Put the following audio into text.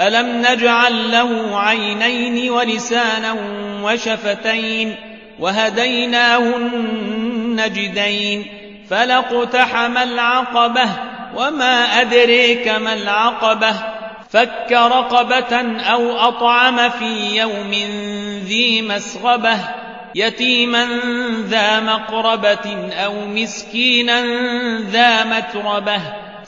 ألم نجعل له عينين ولسانا وشفتين وهديناه النجدين فلاقتحم العقبة وما أدريك ما العقبة فك رقبة أو أطعم في يوم ذي مسغبة يتيما ذا مقربة أو مسكينا ذا متربة